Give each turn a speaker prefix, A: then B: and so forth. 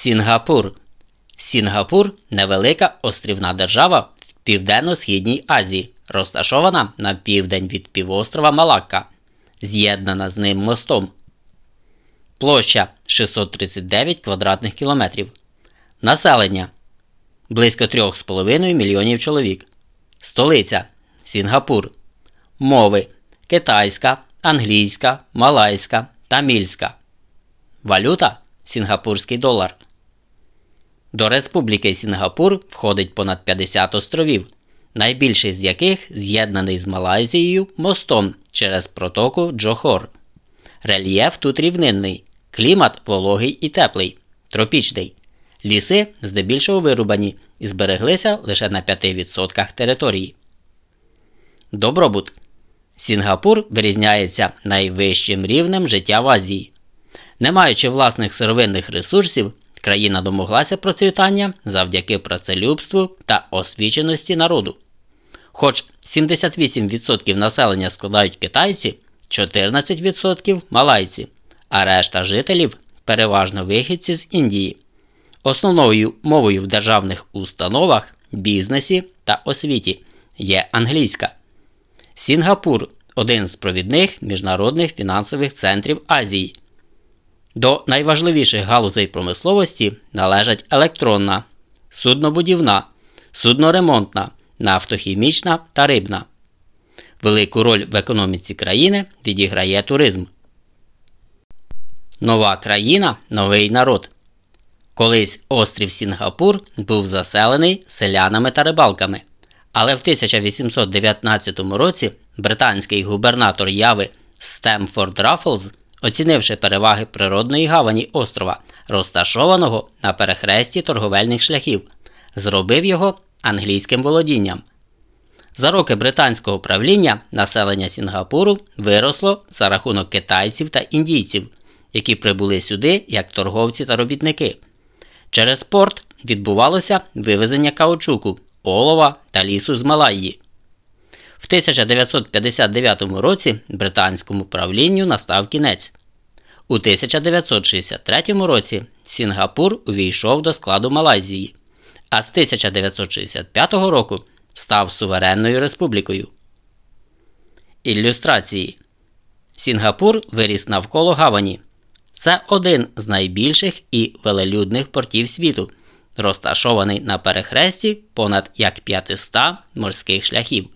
A: Сінгапур. Сінгапур невелика острівна держава в Південно-Східній Азії, розташована на південь від півострова Малакка, з'єднана з ним мостом. Площа 639 квадратних кілометрів. Населення близько 3,5 мільйонів чоловік. Столиця Сінгапур. Мови китайська, англійська, малайська, тамільська. Валюта Сінгапурський долар. До Республіки Сінгапур входить понад 50 островів, найбільший з яких з'єднаний з Малайзією мостом через протоку Джохор. Рельєф тут рівнинний, клімат вологий і теплий, тропічний. Ліси здебільшого вирубані і збереглися лише на 5% території. Добробут. Сінгапур вирізняється найвищим рівнем життя в Азії. Не маючи власних сировинних ресурсів, країна домоглася процвітання завдяки працелюбству та освіченості народу. Хоч 78% населення складають китайці, 14% малайці, а решта жителів переважно вихідці з Індії. Основною мовою в державних установах, бізнесі та освіті є англійська. Сінгапур один з провідних міжнародних фінансових центрів Азії. До найважливіших галузей промисловості належать електронна, суднобудівна, судноремонтна, нафтохімічна та рибна. Велику роль в економіці країни відіграє туризм. Нова країна новий народ. Колись острів Сінгапур був заселений селянами та рибалками. Але в 1819 році британський губернатор Яви Стемфорд Раффлз, оцінивши переваги природної гавані острова, розташованого на перехресті торговельних шляхів, зробив його англійським володінням. За роки британського правління населення Сінгапуру виросло за рахунок китайців та індійців, які прибули сюди як торговці та робітники. Через порт відбувалося вивезення каучуку, олова та лісу з Малайї. В 1959 році британському правлінню настав кінець. У 1963 році Сінгапур увійшов до складу Малайзії, а з 1965 року став суверенною республікою. Ілюстрації Сінгапур виріс навколо Гавані. Це один з найбільших і велелюдних портів світу, розташований на перехресті понад як 500 морських шляхів.